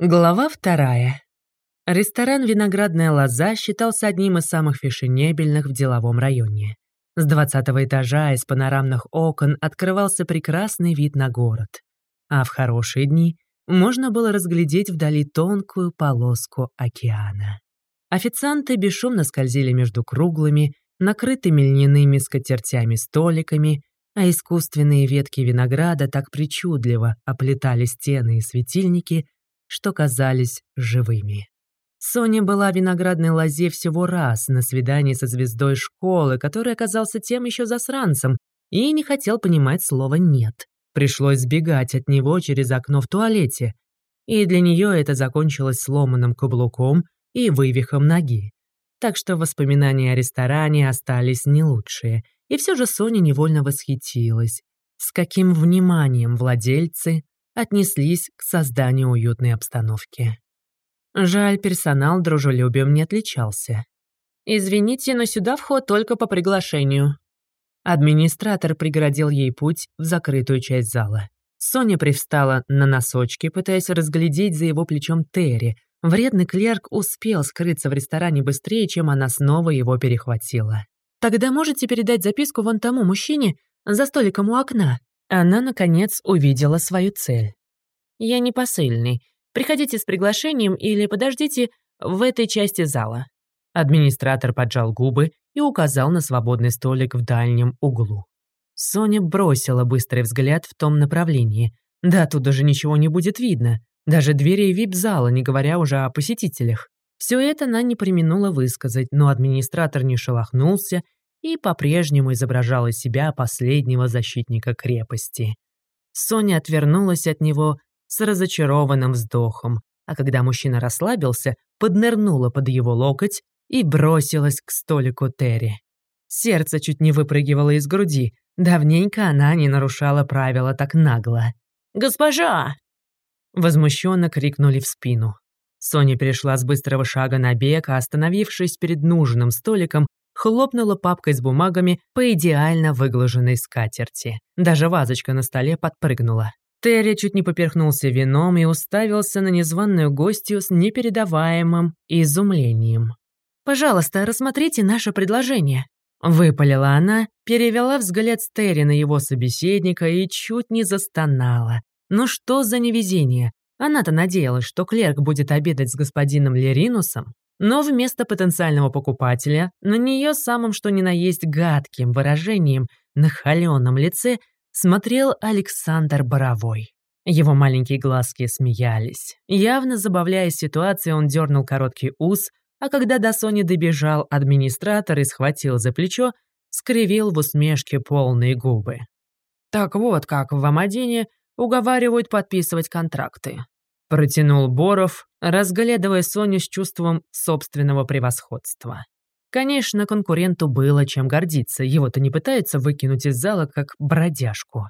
Глава вторая. Ресторан «Виноградная лоза» считался одним из самых фешенебельных в деловом районе. С двадцатого этажа из панорамных окон открывался прекрасный вид на город. А в хорошие дни можно было разглядеть вдали тонкую полоску океана. Официанты бесшумно скользили между круглыми, накрытыми льняными скатертями столиками, а искусственные ветки винограда так причудливо оплетали стены и светильники — что казались живыми. Соня была в виноградной лозе всего раз на свидании со звездой школы, который оказался тем еще засранцем и не хотел понимать слова «нет». Пришлось сбегать от него через окно в туалете, и для нее это закончилось сломанным каблуком и вывихом ноги. Так что воспоминания о ресторане остались не лучшие, и все же Соня невольно восхитилась, с каким вниманием владельцы отнеслись к созданию уютной обстановки. Жаль, персонал дружелюбием не отличался. «Извините, но сюда вход только по приглашению». Администратор преградил ей путь в закрытую часть зала. Соня привстала на носочки, пытаясь разглядеть за его плечом Терри. Вредный клерк успел скрыться в ресторане быстрее, чем она снова его перехватила. «Тогда можете передать записку вон тому мужчине за столиком у окна?» Она, наконец, увидела свою цель. «Я не посыльный. Приходите с приглашением или подождите в этой части зала». Администратор поджал губы и указал на свободный столик в дальнем углу. Соня бросила быстрый взгляд в том направлении. Да, тут даже ничего не будет видно. Даже двери вип-зала, не говоря уже о посетителях. Все это она не применула высказать, но администратор не шелохнулся и по-прежнему изображал из себя последнего защитника крепости. Соня отвернулась от него с разочарованным вздохом, а когда мужчина расслабился, поднырнула под его локоть и бросилась к столику Терри. Сердце чуть не выпрыгивало из груди. Давненько она не нарушала правила так нагло. «Госпожа!» Возмущенно крикнули в спину. Соня перешла с быстрого шага на бег, а остановившись перед нужным столиком, хлопнула папкой с бумагами по идеально выглаженной скатерти. Даже вазочка на столе подпрыгнула. Терри чуть не поперхнулся вином и уставился на незваную гостью с непередаваемым изумлением. «Пожалуйста, рассмотрите наше предложение», — выпалила она, перевела взгляд с Терри на его собеседника и чуть не застонала. «Ну что за невезение? Она-то надеялась, что клерк будет обедать с господином Леринусом, но вместо потенциального покупателя на нее самым что ни на есть гадким выражением на холеном лице смотрел Александр Боровой. Его маленькие глазки смеялись. Явно забавляясь ситуацией, он дернул короткий ус, а когда до Сони добежал администратор и схватил за плечо, скривил в усмешке полные губы. «Так вот, как в Амадине уговаривают подписывать контракты. Протянул Боров, разглядывая Соню с чувством собственного превосходства. Конечно, конкуренту было чем гордиться, его-то не пытаются выкинуть из зала как бродяжку.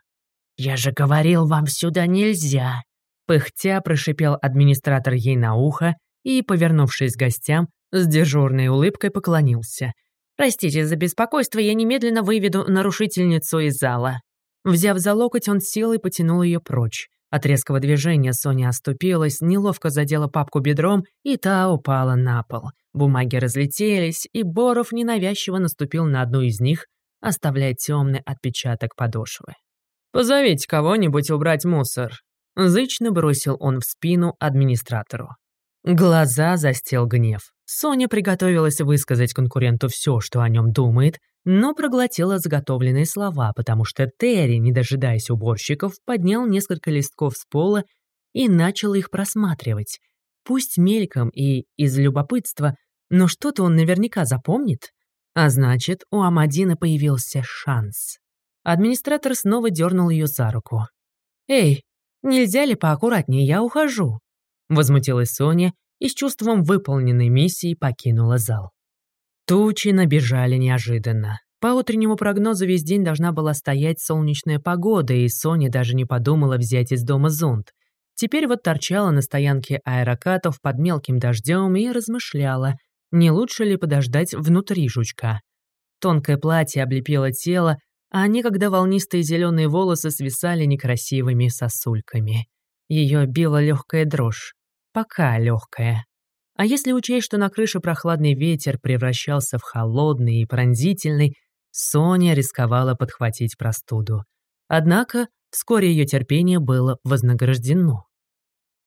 «Я же говорил, вам сюда нельзя!» Пыхтя прошипел администратор ей на ухо и, повернувшись к гостям, с дежурной улыбкой поклонился. «Простите за беспокойство, я немедленно выведу нарушительницу из зала». Взяв за локоть, он силой потянул ее прочь. От резкого движения Соня оступилась, неловко задела папку бедром, и та упала на пол. Бумаги разлетелись, и Боров ненавязчиво наступил на одну из них, оставляя темный отпечаток подошвы. «Позовите кого-нибудь убрать мусор», — зычно бросил он в спину администратору. Глаза застел гнев. Соня приготовилась высказать конкуренту все, что о нем думает, но проглотила заготовленные слова, потому что Терри, не дожидаясь уборщиков, поднял несколько листков с пола и начал их просматривать. Пусть мельком и из любопытства, но что-то он наверняка запомнит. А значит, у Амадина появился шанс. Администратор снова дернул ее за руку. «Эй, нельзя ли поаккуратнее, я ухожу?» Возмутилась Соня и с чувством выполненной миссии покинула зал. Тучи набежали неожиданно. По утреннему прогнозу весь день должна была стоять солнечная погода, и Соня даже не подумала взять из дома зонт. Теперь вот торчала на стоянке аэрокатов под мелким дождем и размышляла, не лучше ли подождать внутри жучка. Тонкое платье облепило тело, а некогда волнистые зеленые волосы свисали некрасивыми сосульками. Ее била легкая дрожь. Пока легкое. А если учесть, что на крыше прохладный ветер превращался в холодный и пронзительный, Соня рисковала подхватить простуду. Однако вскоре ее терпение было вознаграждено.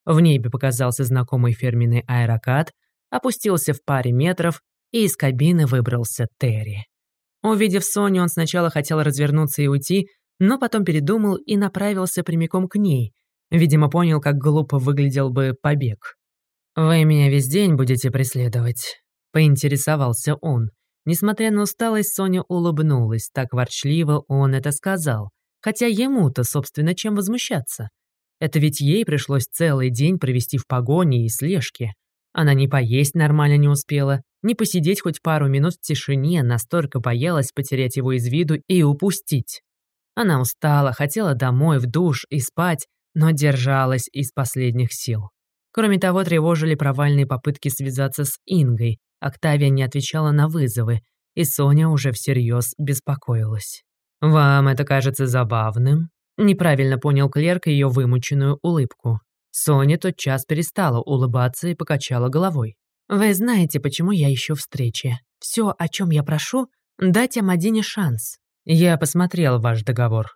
В небе показался знакомый фирменный аэрокат, опустился в паре метров, и из кабины выбрался Терри. Увидев Соню, он сначала хотел развернуться и уйти, но потом передумал и направился прямиком к ней. Видимо, понял, как глупо выглядел бы побег. «Вы меня весь день будете преследовать?» — поинтересовался он. Несмотря на усталость, Соня улыбнулась, так ворчливо он это сказал. Хотя ему-то, собственно, чем возмущаться? Это ведь ей пришлось целый день провести в погоне и слежке. Она не поесть нормально не успела, не посидеть хоть пару минут в тишине, настолько боялась потерять его из виду и упустить. Она устала, хотела домой, в душ и спать, но держалась из последних сил. Кроме того, тревожили провальные попытки связаться с Ингой. Октавия не отвечала на вызовы, и Соня уже всерьез беспокоилась. «Вам это кажется забавным?» Неправильно понял клерк ее вымученную улыбку. Соня тотчас перестала улыбаться и покачала головой. «Вы знаете, почему я ищу встречи. Все, о чем я прошу, дать Амадине шанс. Я посмотрел ваш договор».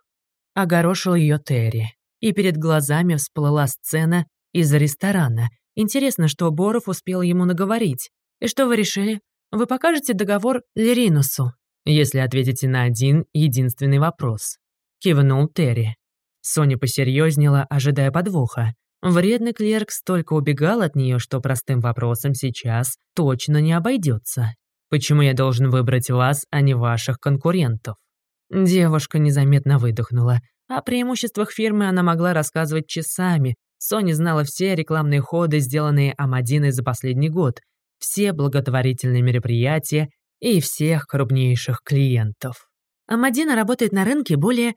Огорошил ее Терри. И перед глазами всплыла сцена из ресторана. Интересно, что Боров успел ему наговорить. И что вы решили? Вы покажете договор Леринусу, если ответите на один единственный вопрос. Кивнул Терри. Соня посерьезнела, ожидая подвоха. Вредный клерк столько убегал от нее, что простым вопросом сейчас точно не обойдется. Почему я должен выбрать вас, а не ваших конкурентов? Девушка незаметно выдохнула. О преимуществах фирмы она могла рассказывать часами. Соня знала все рекламные ходы, сделанные Амадиной за последний год, все благотворительные мероприятия и всех крупнейших клиентов. Амадина работает на рынке более...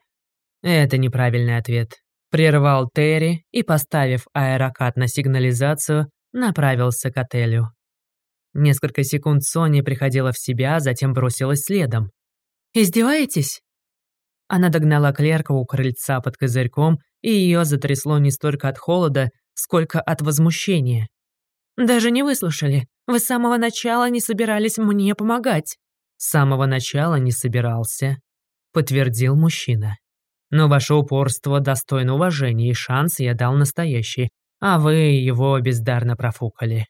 Это неправильный ответ. Прервал Терри и, поставив аэрокат на сигнализацию, направился к отелю. Несколько секунд Соня приходила в себя, затем бросилась следом. «Издеваетесь?» Она догнала клерка у крыльца под козырьком, и ее затрясло не столько от холода, сколько от возмущения. «Даже не выслушали. Вы с самого начала не собирались мне помогать». «С самого начала не собирался», — подтвердил мужчина. Но ваше упорство достойно уважения, и шанс я дал настоящий, а вы его бездарно профукали.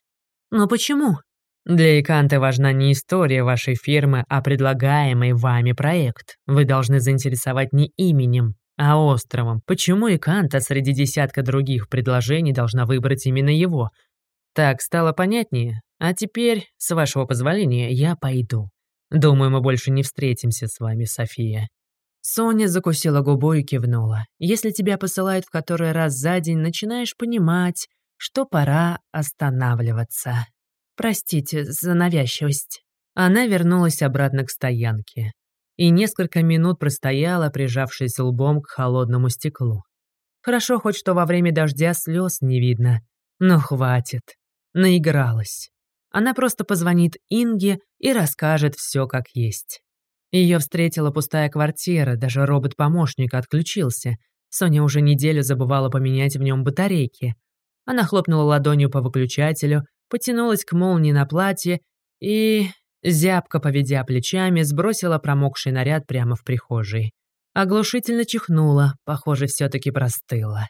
Но почему? Для Иканты важна не история вашей фирмы, а предлагаемый вами проект. Вы должны заинтересовать не именем, а островом. Почему Иканта среди десятка других предложений должна выбрать именно его? Так стало понятнее. А теперь, с вашего позволения, я пойду. Думаю, мы больше не встретимся с вами, София. Соня закусила губу и кивнула. Если тебя посылают в который раз за день, начинаешь понимать, что пора останавливаться. Простите за навязчивость. Она вернулась обратно к стоянке и несколько минут простояла, прижавшись лбом к холодному стеклу. Хорошо хоть что во время дождя слез не видно. Но хватит. Наигралась. Она просто позвонит Инге и расскажет все как есть. Ее встретила пустая квартира, даже робот-помощник отключился. Соня уже неделю забывала поменять в нем батарейки. Она хлопнула ладонью по выключателю, потянулась к молнии на платье и, зябко поведя плечами, сбросила промокший наряд прямо в прихожей. Оглушительно чихнула, похоже, все таки простыла.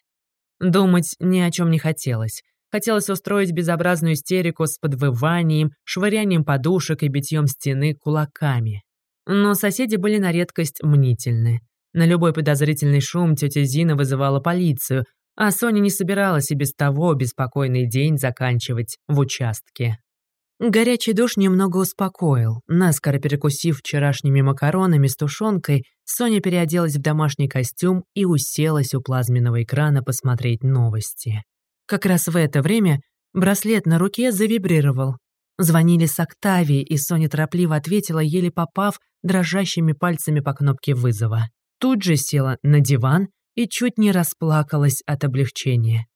Думать ни о чем не хотелось. Хотелось устроить безобразную истерику с подвыванием, швырянием подушек и битьем стены кулаками. Но соседи были на редкость мнительны. На любой подозрительный шум тетя Зина вызывала полицию, а Соня не собиралась и без того беспокойный день заканчивать в участке. Горячий душ немного успокоил. Наскоро перекусив вчерашними макаронами с тушенкой, Соня переоделась в домашний костюм и уселась у плазменного экрана посмотреть новости. Как раз в это время браслет на руке завибрировал. Звонили с Октавии, и Соня торопливо ответила, еле попав дрожащими пальцами по кнопке вызова. Тут же села на диван и чуть не расплакалась от облегчения.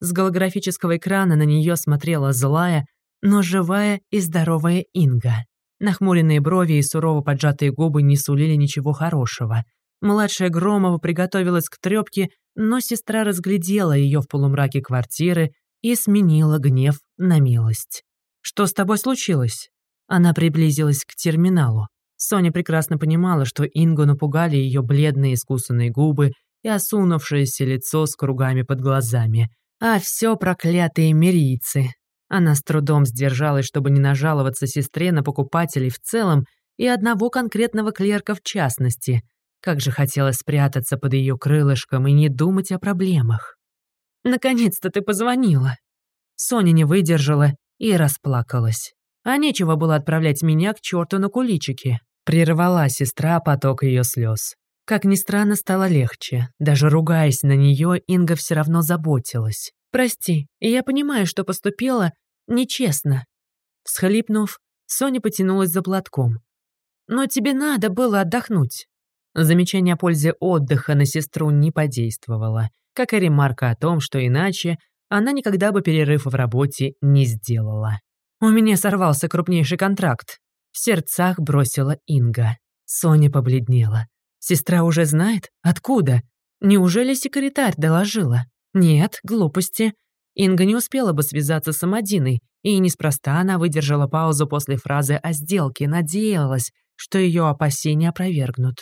С голографического экрана на нее смотрела злая, но живая и здоровая Инга. Нахмуренные брови и сурово поджатые губы не сулили ничего хорошего. Младшая Громова приготовилась к трёпке, но сестра разглядела ее в полумраке квартиры и сменила гнев на милость. «Что с тобой случилось?» Она приблизилась к терминалу. Соня прекрасно понимала, что Ингу напугали ее бледные искусанные губы и осунувшееся лицо с кругами под глазами. А все проклятые мирийцы. Она с трудом сдержалась, чтобы не нажаловаться сестре на покупателей в целом и одного конкретного клерка в частности. Как же хотелось спрятаться под ее крылышком и не думать о проблемах. «Наконец-то ты позвонила!» Соня не выдержала и расплакалась. А нечего было отправлять меня к черту на куличики. Прервала сестра поток ее слез. Как ни странно, стало легче. Даже ругаясь на нее, Инга все равно заботилась. «Прости, я понимаю, что поступила нечестно». Всхлипнув, Соня потянулась за платком. «Но тебе надо было отдохнуть». Замечание о пользе отдыха на сестру не подействовало, как и ремарка о том, что иначе она никогда бы перерыв в работе не сделала. «У меня сорвался крупнейший контракт», — в сердцах бросила Инга. Соня побледнела. Сестра уже знает? Откуда? Неужели секретарь доложила? Нет, глупости. Инга не успела бы связаться с Амадиной, и неспроста она выдержала паузу после фразы о сделке, надеялась, что ее опасения опровергнут.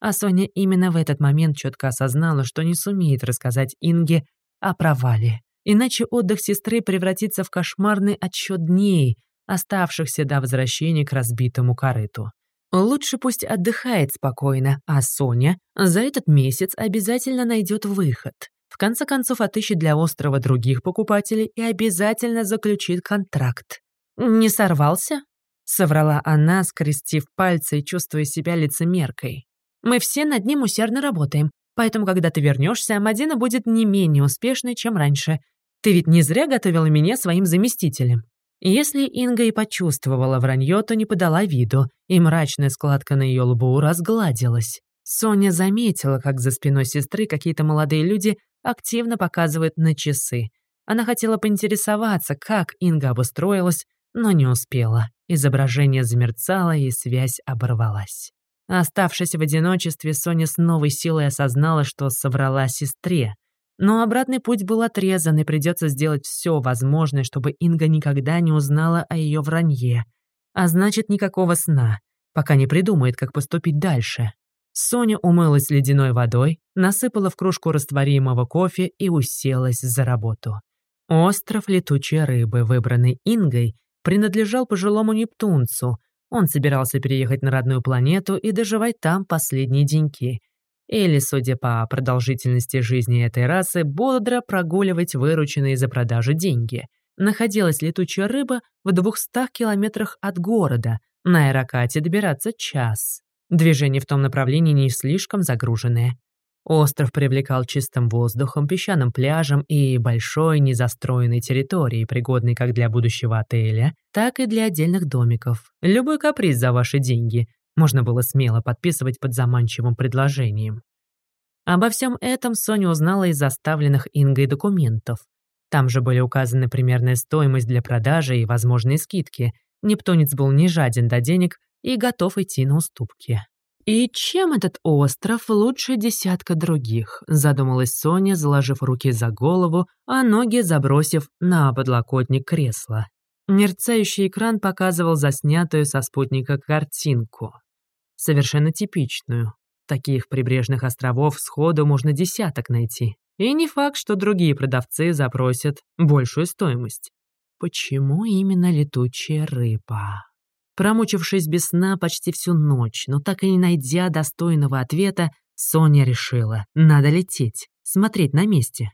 А Соня именно в этот момент четко осознала, что не сумеет рассказать Инге о провале. Иначе отдых сестры превратится в кошмарный отсчет дней, оставшихся до возвращения к разбитому корыту. Лучше пусть отдыхает спокойно, а Соня за этот месяц обязательно найдет выход. В конце концов, отыщет для острова других покупателей и обязательно заключит контракт. «Не сорвался?» — соврала она, скрестив пальцы и чувствуя себя лицемеркой. «Мы все над ним усердно работаем, поэтому, когда ты вернешься, Амадина будет не менее успешной, чем раньше. Ты ведь не зря готовила меня своим заместителем». Если Инга и почувствовала вранье, то не подала виду, и мрачная складка на ее лбу разгладилась. Соня заметила, как за спиной сестры какие-то молодые люди активно показывают на часы. Она хотела поинтересоваться, как Инга обустроилась, но не успела. Изображение замерцало, и связь оборвалась. Оставшись в одиночестве, Соня с новой силой осознала, что соврала сестре. Но обратный путь был отрезан, и придется сделать все возможное, чтобы Инга никогда не узнала о ее вранье. А значит, никакого сна, пока не придумает, как поступить дальше. Соня умылась ледяной водой, насыпала в кружку растворимого кофе и уселась за работу. Остров летучей рыбы, выбранный Ингой, принадлежал пожилому нептунцу. Он собирался переехать на родную планету и доживать там последние деньки — или, судя по продолжительности жизни этой расы, бодро прогуливать вырученные за продажу деньги. Находилась летучая рыба в 200 километрах от города, на аэрокате добираться час. Движение в том направлении не слишком загруженное. Остров привлекал чистым воздухом, песчаным пляжем и большой незастроенной территорией, пригодной как для будущего отеля, так и для отдельных домиков. Любой каприз за ваши деньги, можно было смело подписывать под заманчивым предложением. Обо всем этом Соня узнала из оставленных Ингой документов. Там же были указаны примерная стоимость для продажи и возможные скидки. Нептунец был не жаден до денег и готов идти на уступки. «И чем этот остров лучше десятка других?» – задумалась Соня, заложив руки за голову, а ноги забросив на подлокотник кресла. Мерцающий экран показывал заснятую со спутника картинку. Совершенно типичную. Таких прибрежных островов сходу можно десяток найти. И не факт, что другие продавцы запросят большую стоимость. Почему именно летучая рыба? Промучившись без сна почти всю ночь, но так и не найдя достойного ответа, Соня решила, надо лететь, смотреть на месте.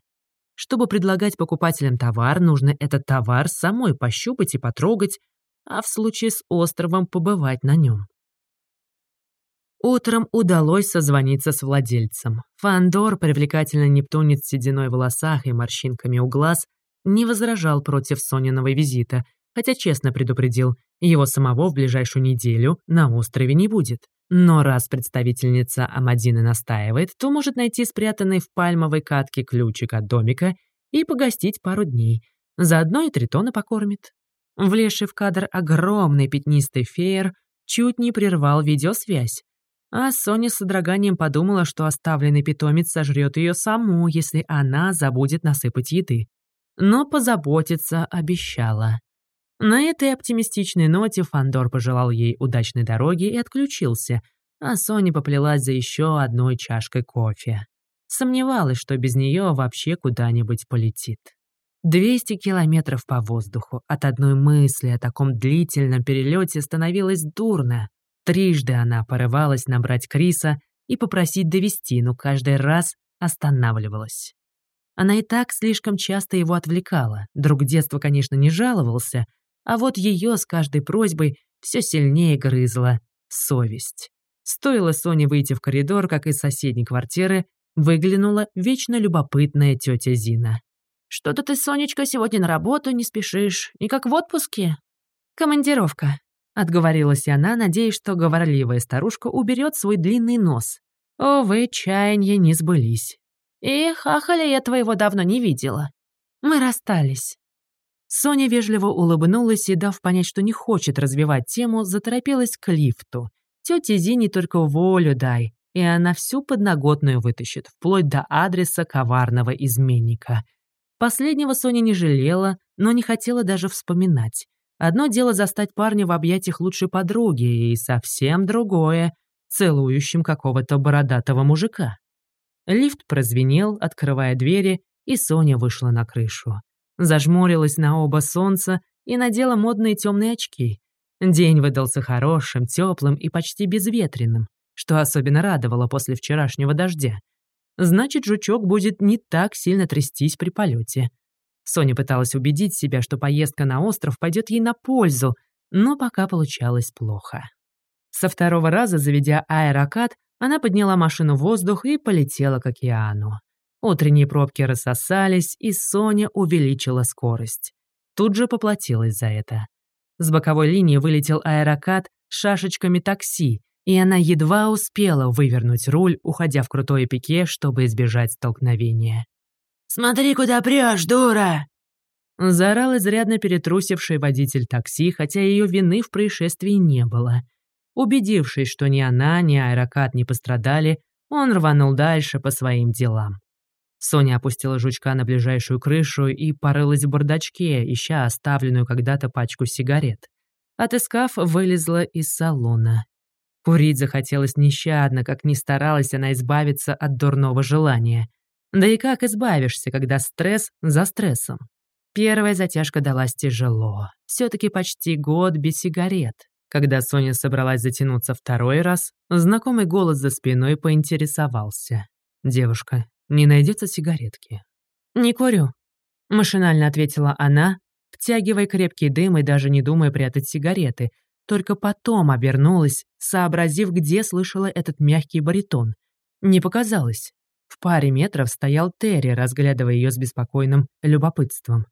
Чтобы предлагать покупателям товар, нужно этот товар самой пощупать и потрогать, а в случае с островом побывать на нем. Утром удалось созвониться с владельцем. Фандор, привлекательный нептунец с сединой в волосах и морщинками у глаз, не возражал против Сониного визита, хотя честно предупредил, его самого в ближайшую неделю на острове не будет. Но раз представительница Амадины настаивает, то может найти спрятанный в пальмовой катке ключик от домика и погостить пару дней. Заодно и тритона покормит. Влезший в кадр огромный пятнистый феер чуть не прервал видеосвязь. А Соня с содроганием подумала, что оставленный питомец сожрет ее саму, если она забудет насыпать еды. но позаботиться обещала. На этой оптимистичной ноте Фандор пожелал ей удачной дороги и отключился, а Соня поплелась за еще одной чашкой кофе. Сомневалась, что без нее вообще куда-нибудь полетит. 200 километров по воздуху. От одной мысли о таком длительном перелете становилось дурно. Трижды она порывалась набрать Криса и попросить довести, но каждый раз останавливалась. Она и так слишком часто его отвлекала. Друг детства, конечно, не жаловался, а вот ее с каждой просьбой все сильнее грызла совесть. Стоило Соне выйти в коридор, как из соседней квартиры выглянула вечно любопытная тетя Зина. «Что-то ты, Сонечка, сегодня на работу не спешишь, не как в отпуске?» «Командировка», — отговорилась она, надеясь, что говорливая старушка уберет свой длинный нос. Увы, чаяния не сбылись. «И хахаля я твоего давно не видела. Мы расстались». Соня вежливо улыбнулась и, дав понять, что не хочет развивать тему, заторопилась к лифту. Тете Зине только волю дай, и она всю подноготную вытащит, вплоть до адреса коварного изменника — Последнего Соня не жалела, но не хотела даже вспоминать. Одно дело застать парня в объятиях лучшей подруги, и совсем другое — целующим какого-то бородатого мужика. Лифт прозвенел, открывая двери, и Соня вышла на крышу. Зажмурилась на оба солнца и надела модные темные очки. День выдался хорошим, теплым и почти безветренным, что особенно радовало после вчерашнего дождя значит, жучок будет не так сильно трястись при полете. Соня пыталась убедить себя, что поездка на остров пойдет ей на пользу, но пока получалось плохо. Со второго раза, заведя аэрокат, она подняла машину в воздух и полетела к океану. Утренние пробки рассосались, и Соня увеличила скорость. Тут же поплатилась за это. С боковой линии вылетел аэрокат с шашечками такси, и она едва успела вывернуть руль, уходя в крутое пике, чтобы избежать столкновения. «Смотри, куда прешь, дура!» Заорал изрядно перетрусивший водитель такси, хотя ее вины в происшествии не было. Убедившись, что ни она, ни аэрокат не пострадали, он рванул дальше по своим делам. Соня опустила жучка на ближайшую крышу и порылась в бардачке, ища оставленную когда-то пачку сигарет. Отыскав, вылезла из салона. Курить захотелось нещадно, как ни старалась она избавиться от дурного желания. Да и как избавишься, когда стресс за стрессом? Первая затяжка далась тяжело. все таки почти год без сигарет. Когда Соня собралась затянуться второй раз, знакомый голос за спиной поинтересовался. «Девушка, не найдется сигаретки?» «Не курю», — машинально ответила она, втягивая крепкий дым и даже не думая прятать сигареты, только потом обернулась, сообразив, где слышала этот мягкий баритон. Не показалось. В паре метров стоял Терри, разглядывая ее с беспокойным любопытством.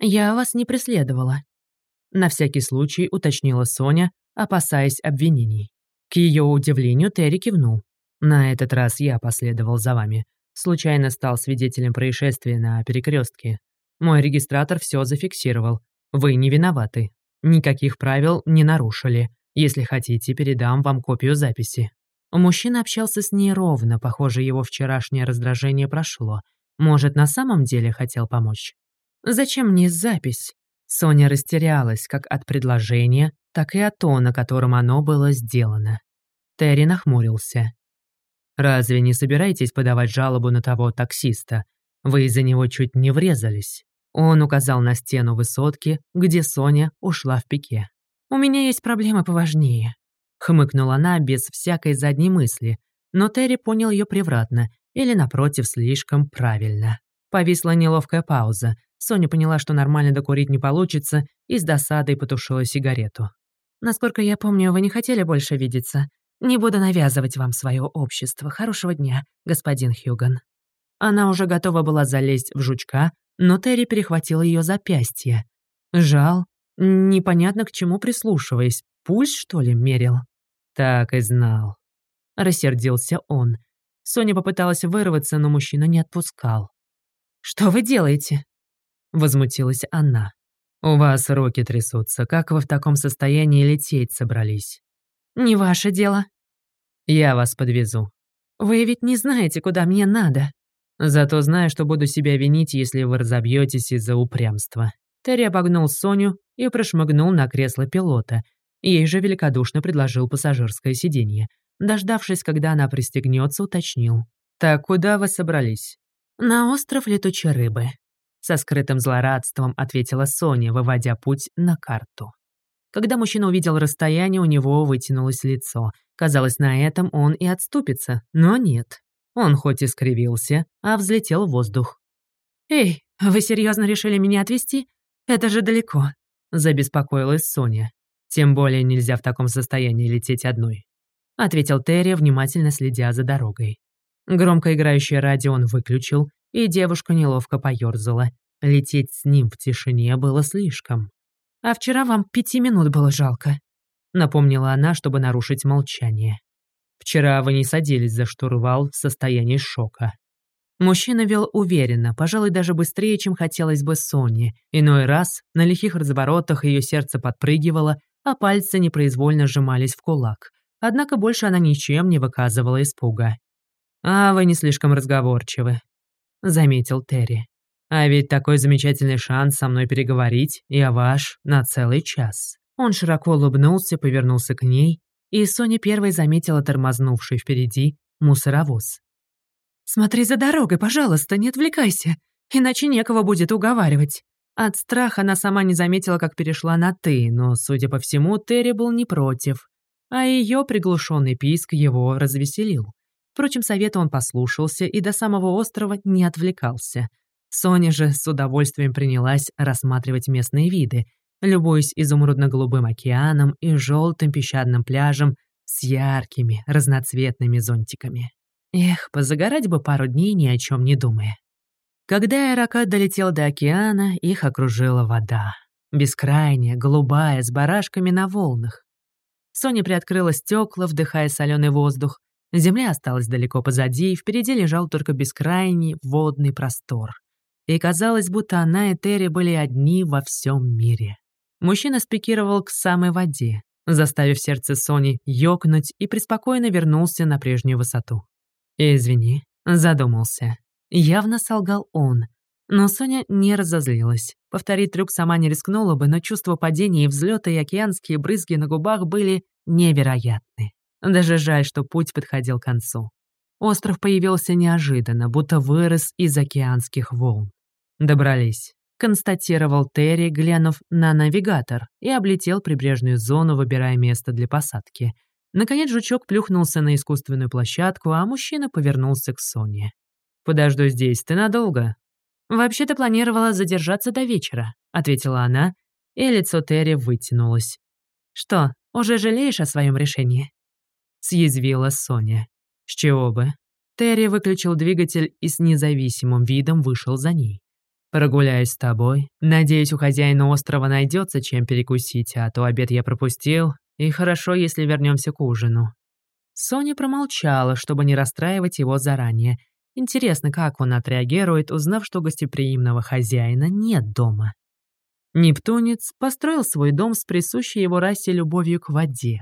«Я вас не преследовала», — на всякий случай уточнила Соня, опасаясь обвинений. К ее удивлению Терри кивнул. «На этот раз я последовал за вами. Случайно стал свидетелем происшествия на перекрестке. Мой регистратор все зафиксировал. Вы не виноваты. Никаких правил не нарушили. Если хотите, передам вам копию записи». Мужчина общался с ней ровно, похоже, его вчерашнее раздражение прошло. Может, на самом деле хотел помочь? «Зачем мне запись?» Соня растерялась как от предложения, так и от тона, которым оно было сделано. Терри нахмурился. «Разве не собираетесь подавать жалобу на того таксиста? Вы из-за него чуть не врезались». Он указал на стену высотки, где Соня ушла в пике. «У меня есть проблемы поважнее», — хмыкнула она без всякой задней мысли, но Терри понял ее превратно или, напротив, слишком правильно. Повисла неловкая пауза. Соня поняла, что нормально докурить не получится, и с досадой потушила сигарету. «Насколько я помню, вы не хотели больше видеться. Не буду навязывать вам свое общество. Хорошего дня, господин Хьюган». Она уже готова была залезть в жучка, но Терри перехватил ее запястье. Жал, непонятно к чему прислушиваясь, пульс, что ли, мерил? Так и знал. Рассердился он. Соня попыталась вырваться, но мужчина не отпускал. «Что вы делаете?» Возмутилась она. «У вас руки трясутся. Как вы в таком состоянии лететь собрались?» «Не ваше дело». «Я вас подвезу». «Вы ведь не знаете, куда мне надо». Зато знаю, что буду себя винить, если вы разобьетесь из-за упрямства». Терри обогнул Соню и прошмыгнул на кресло пилота. Ей же великодушно предложил пассажирское сиденье. Дождавшись, когда она пристегнется, уточнил. «Так куда вы собрались?» «На остров летучей рыбы», — со скрытым злорадством ответила Соня, выводя путь на карту. Когда мужчина увидел расстояние, у него вытянулось лицо. Казалось, на этом он и отступится, но нет. Он хоть и скривился, а взлетел в воздух. «Эй, вы серьезно решили меня отвезти? Это же далеко», — забеспокоилась Соня. «Тем более нельзя в таком состоянии лететь одной», — ответил Терри, внимательно следя за дорогой. Громко играющее радио он выключил, и девушка неловко поёрзала. Лететь с ним в тишине было слишком. «А вчера вам пяти минут было жалко», — напомнила она, чтобы нарушить молчание. «Вчера вы не садились за штурвал в состоянии шока». Мужчина вел уверенно, пожалуй, даже быстрее, чем хотелось бы Соне. Иной раз на лихих разворотах ее сердце подпрыгивало, а пальцы непроизвольно сжимались в кулак. Однако больше она ничем не выказывала испуга. «А вы не слишком разговорчивы», — заметил Терри. «А ведь такой замечательный шанс со мной переговорить, я ваш на целый час». Он широко улыбнулся, повернулся к ней, и Соня первой заметила тормознувший впереди мусоровоз. «Смотри за дорогой, пожалуйста, не отвлекайся, иначе некого будет уговаривать». От страха она сама не заметила, как перешла на «ты», но, судя по всему, Терри был не против, а ее приглушенный писк его развеселил. Впрочем, совета он послушался и до самого острова не отвлекался. Соня же с удовольствием принялась рассматривать местные виды, любуясь изумрудно-голубым океаном и желтым песчаным пляжем с яркими разноцветными зонтиками. Эх, позагорать бы пару дней, ни о чем не думая. Когда аэрокат долетел до океана, их окружила вода. Бескрайняя, голубая, с барашками на волнах. Соня приоткрыла стекла, вдыхая соленый воздух, Земля осталась далеко позади, и впереди лежал только бескрайний водный простор. И казалось, будто она и Терри были одни во всем мире. Мужчина спикировал к самой воде, заставив сердце Сони ёкнуть и преспокойно вернулся на прежнюю высоту. «Извини», — задумался. Явно солгал он. Но Соня не разозлилась. Повторить трюк сама не рискнула бы, но чувство падения и взлета и океанские брызги на губах были невероятны. Даже жаль, что путь подходил к концу. Остров появился неожиданно, будто вырос из океанских волн. Добрались. Констатировал Терри, глянув на навигатор, и облетел прибрежную зону, выбирая место для посадки. Наконец жучок плюхнулся на искусственную площадку, а мужчина повернулся к Соне. «Подожду здесь, ты надолго?» «Вообще-то планировала задержаться до вечера», — ответила она, и лицо Терри вытянулось. «Что, уже жалеешь о своем решении?» съязвила Соня. С чего бы? Терри выключил двигатель и с независимым видом вышел за ней. «Прогуляюсь с тобой. Надеюсь, у хозяина острова найдется чем перекусить, а то обед я пропустил, и хорошо, если вернемся к ужину». Соня промолчала, чтобы не расстраивать его заранее. Интересно, как он отреагирует, узнав, что гостеприимного хозяина нет дома. Нептунец построил свой дом с присущей его расе любовью к воде.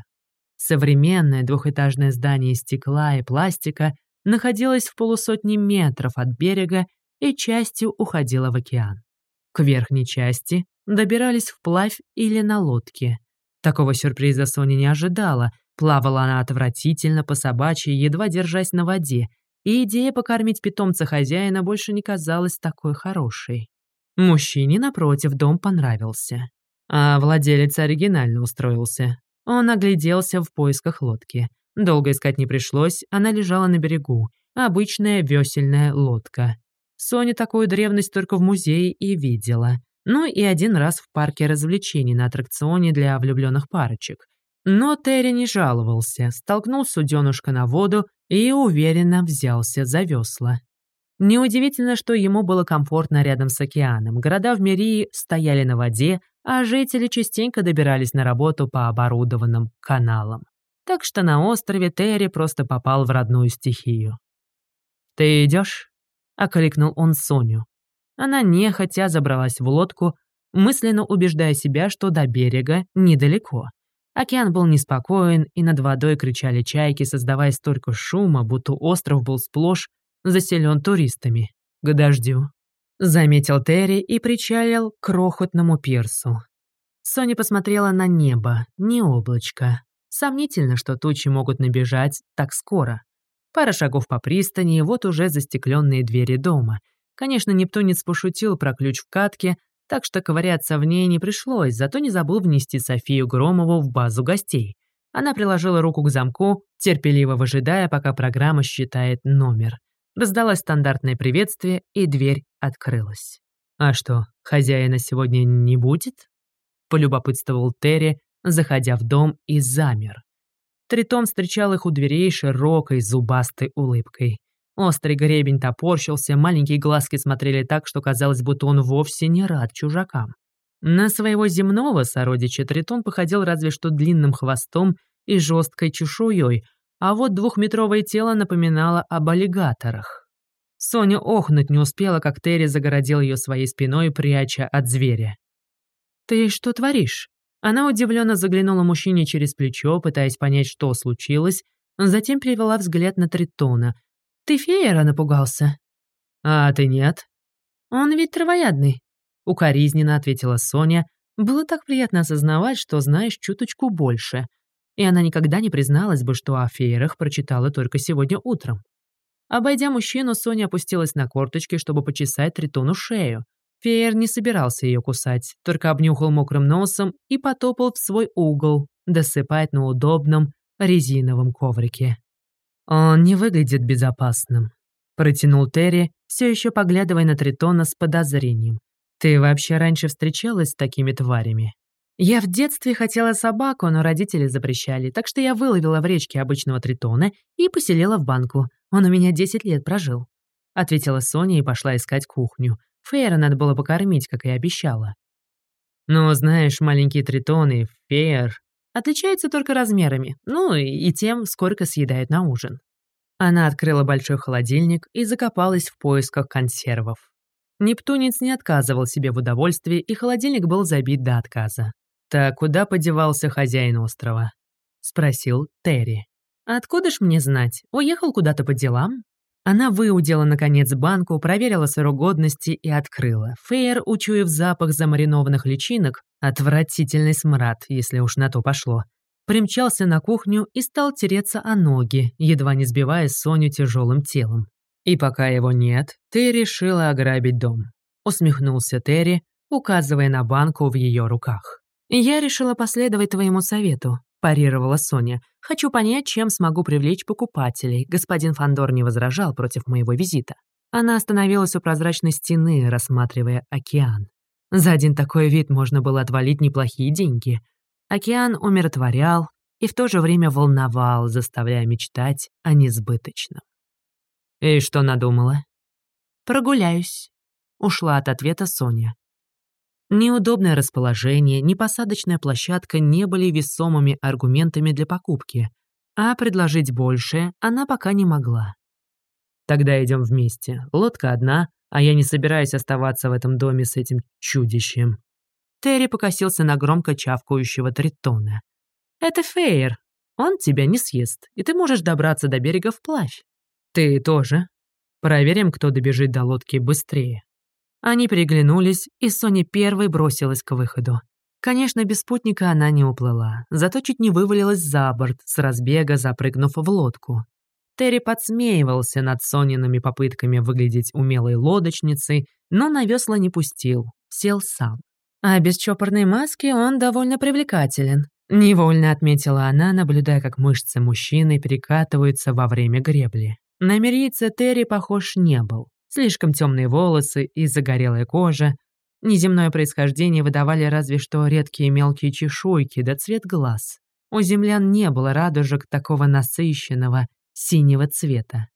Современное двухэтажное здание из стекла и пластика находилось в полусотни метров от берега и частью уходило в океан. К верхней части добирались вплавь или на лодке. Такого сюрприза Соня не ожидала. Плавала она отвратительно по собачьи, едва держась на воде, и идея покормить питомца хозяина больше не казалась такой хорошей. Мужчине, напротив, дом понравился. А владелец оригинально устроился. Он огляделся в поисках лодки. Долго искать не пришлось, она лежала на берегу. Обычная весельная лодка. Соня такую древность только в музее и видела. Ну и один раз в парке развлечений на аттракционе для влюбленных парочек. Но Терри не жаловался, столкнул суденушка на воду и уверенно взялся за весла. Неудивительно, что ему было комфортно рядом с океаном. Города в Мирии стояли на воде, а жители частенько добирались на работу по оборудованным каналам. Так что на острове Терри просто попал в родную стихию. «Ты идешь? окликнул он Соню. Она нехотя забралась в лодку, мысленно убеждая себя, что до берега недалеко. Океан был неспокоен, и над водой кричали чайки, создавая столько шума, будто остров был сплошь заселен туристами. К дождю. Заметил Терри и причалил к крохотному пирсу. Соня посмотрела на небо, не облачко. Сомнительно, что тучи могут набежать так скоро. Пара шагов по пристани, и вот уже застекленные двери дома. Конечно, Нептунец пошутил про ключ в катке, так что ковыряться в ней не пришлось, зато не забыл внести Софию Громову в базу гостей. Она приложила руку к замку, терпеливо выжидая, пока программа считает номер. Раздалось стандартное приветствие, и дверь открылась. «А что, хозяина сегодня не будет?» — полюбопытствовал Терри, заходя в дом и замер. Тритон встречал их у дверей широкой зубастой улыбкой. Острый гребень топорщился, маленькие глазки смотрели так, что казалось, будто он вовсе не рад чужакам. На своего земного сородича Тритон походил разве что длинным хвостом и жесткой чешуей, а вот двухметровое тело напоминало об аллигаторах. Соня охнуть не успела, как Терри загородил ее своей спиной, пряча от зверя. «Ты что творишь?» Она удивленно заглянула мужчине через плечо, пытаясь понять, что случилось, затем перевела взгляд на Тритона — ты феера напугался?» «А ты нет?» «Он ведь травоядный», — укоризненно ответила Соня. Было так приятно осознавать, что знаешь чуточку больше. И она никогда не призналась бы, что о феерах прочитала только сегодня утром. Обойдя мужчину, Соня опустилась на корточки, чтобы почесать Тритону шею. Феер не собирался ее кусать, только обнюхал мокрым носом и потопал в свой угол, досыпать на удобном резиновом коврике. «Он не выглядит безопасным», — протянул Терри, все еще поглядывая на Тритона с подозрением. «Ты вообще раньше встречалась с такими тварями?» «Я в детстве хотела собаку, но родители запрещали, так что я выловила в речке обычного Тритона и поселила в банку. Он у меня 10 лет прожил», — ответила Соня и пошла искать кухню. Фейра надо было покормить, как и обещала. «Ну, знаешь, маленькие тритоны, фейр, Отличаются только размерами, ну и тем, сколько съедают на ужин. Она открыла большой холодильник и закопалась в поисках консервов. Нептунец не отказывал себе в удовольствии, и холодильник был забит до отказа. «Так куда подевался хозяин острова?» — спросил Терри. «Откуда ж мне знать? Уехал куда-то по делам?» Она выудила, наконец, банку, проверила срок годности и открыла. Фейер, учуяв запах замаринованных личинок, отвратительный смрад, если уж на то пошло, примчался на кухню и стал тереться о ноги, едва не сбивая Соню тяжелым телом. «И пока его нет, ты решила ограбить дом», — усмехнулся Терри, указывая на банку в ее руках. «Я решила последовать твоему совету парировала Соня. «Хочу понять, чем смогу привлечь покупателей. Господин Фандор не возражал против моего визита». Она остановилась у прозрачной стены, рассматривая океан. За один такой вид можно было отвалить неплохие деньги. Океан умиротворял и в то же время волновал, заставляя мечтать о несбыточном. «И что надумала?» «Прогуляюсь», — ушла от ответа Соня. Неудобное расположение, ни посадочная площадка не были весомыми аргументами для покупки, а предложить большее она пока не могла. «Тогда идем вместе. Лодка одна, а я не собираюсь оставаться в этом доме с этим чудищем». Терри покосился на громко чавкающего тритона. «Это Фейер. Он тебя не съест, и ты можешь добраться до берега вплавь. Ты тоже. Проверим, кто добежит до лодки быстрее». Они переглянулись, и Соня первой бросилась к выходу. Конечно, без спутника она не уплыла, зато чуть не вывалилась за борт, с разбега запрыгнув в лодку. Терри подсмеивался над Сониными попытками выглядеть умелой лодочницей, но на весла не пустил, сел сам. А без чопорной маски он довольно привлекателен. Невольно отметила она, наблюдая, как мышцы мужчины перекатываются во время гребли. На мирийца Терри похож не был. Слишком темные волосы и загорелая кожа. Неземное происхождение выдавали разве что редкие мелкие чешуйки да цвет глаз. У землян не было радужек такого насыщенного синего цвета.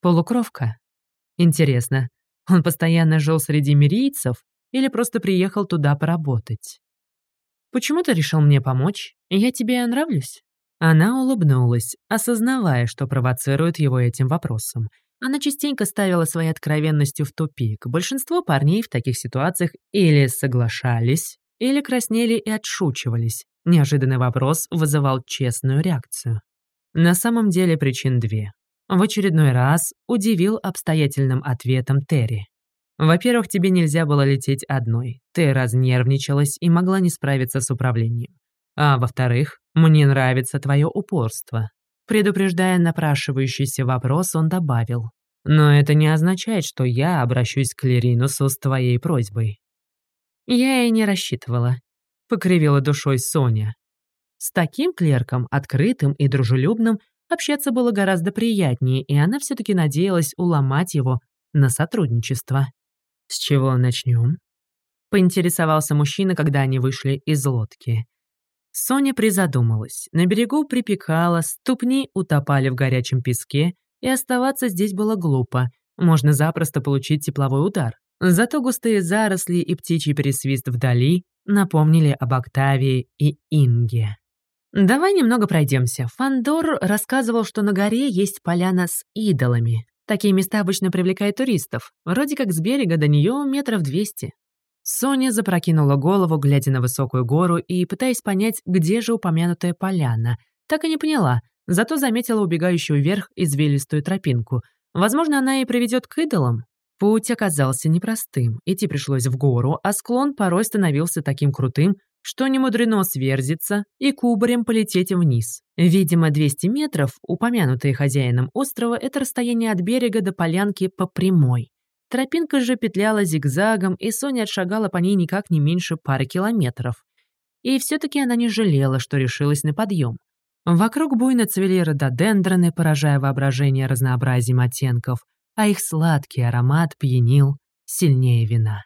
Полукровка? Интересно, он постоянно жил среди мирийцев или просто приехал туда поработать? «Почему ты решил мне помочь? Я тебе нравлюсь?» Она улыбнулась, осознавая, что провоцирует его этим вопросом, она частенько ставила своей откровенностью в тупик. Большинство парней в таких ситуациях или соглашались, или краснели и отшучивались. Неожиданный вопрос вызывал честную реакцию. На самом деле причин две. В очередной раз удивил обстоятельным ответом Терри. Во-первых, тебе нельзя было лететь одной. Ты разнервничалась и могла не справиться с управлением. А во-вторых, мне нравится твое упорство. Предупреждая напрашивающийся вопрос, он добавил. Но это не означает, что я обращусь к Леринусу с твоей просьбой. Я и не рассчитывала. Покривила душой Соня. С таким клерком, открытым и дружелюбным, общаться было гораздо приятнее, и она все-таки надеялась уломать его на сотрудничество. «С чего начнем?» — поинтересовался мужчина, когда они вышли из лодки. Соня призадумалась. На берегу припекала, ступни утопали в горячем песке, и оставаться здесь было глупо. Можно запросто получить тепловой удар. Зато густые заросли и птичий пересвист вдали напомнили об Октавии и Инге. «Давай немного пройдемся. Фандор рассказывал, что на горе есть поляна с идолами. Такие места обычно привлекают туристов. Вроде как с берега до нее метров двести. Соня запрокинула голову, глядя на высокую гору и пытаясь понять, где же упомянутая поляна. Так и не поняла, зато заметила убегающую вверх извилистую тропинку. Возможно, она и приведет к идолам. Путь оказался непростым. Идти пришлось в гору, а склон порой становился таким крутым, что не мудрено сверзиться и кубарем полететь вниз. Видимо, 200 метров, упомянутые хозяином острова, это расстояние от берега до полянки по прямой. Тропинка же петляла зигзагом, и Соня отшагала по ней никак не меньше пары километров. И все-таки она не жалела, что решилась на подъем. Вокруг буйно цвели рододендроны, поражая воображение разнообразием оттенков, а их сладкий аромат пьянил сильнее вина.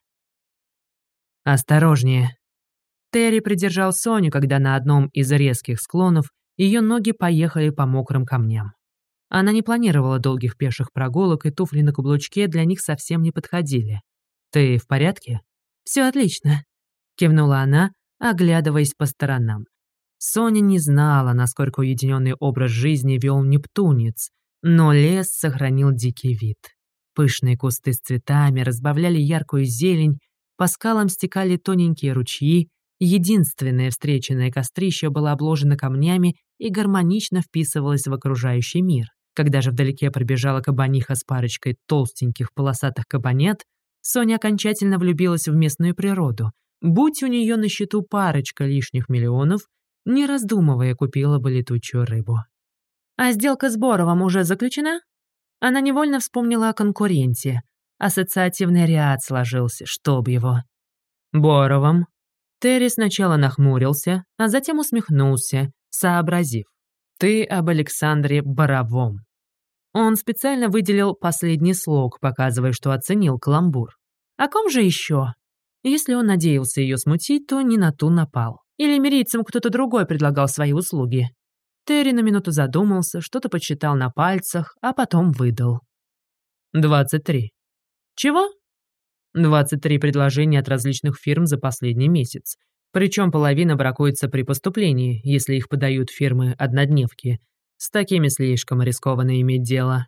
«Осторожнее!» Терри придержал Соню, когда на одном из резких склонов ее ноги поехали по мокрым камням. Она не планировала долгих пеших прогулок, и туфли на каблучке для них совсем не подходили. «Ты в порядке?» «Все отлично», — кивнула она, оглядываясь по сторонам. Соня не знала, насколько уединенный образ жизни вел Нептунец, но лес сохранил дикий вид. Пышные кусты с цветами разбавляли яркую зелень, по скалам стекали тоненькие ручьи, единственное встреченное кострище было обложено камнями и гармонично вписывалось в окружающий мир. Когда же вдалеке пробежала кабаниха с парочкой толстеньких полосатых кабанет, Соня окончательно влюбилась в местную природу. Будь у нее на счету парочка лишних миллионов, не раздумывая, купила бы летучую рыбу. «А сделка с Боровым уже заключена?» Она невольно вспомнила о конкуренте. Ассоциативный ряд сложился, чтоб его. «Боровым?» Терри сначала нахмурился, а затем усмехнулся, сообразив. Ты об Александре Боровом. Он специально выделил последний слог, показывая, что оценил каламбур. О ком же еще? Если он надеялся ее смутить, то не на ту напал. Или мирийцам кто-то другой предлагал свои услуги. Терри на минуту задумался, что-то почитал на пальцах, а потом выдал. «Двадцать три». «Чего?» «Двадцать три предложения от различных фирм за последний месяц. Причем половина бракуется при поступлении, если их подают фирмы-однодневки. С такими слишком рискованно иметь дело.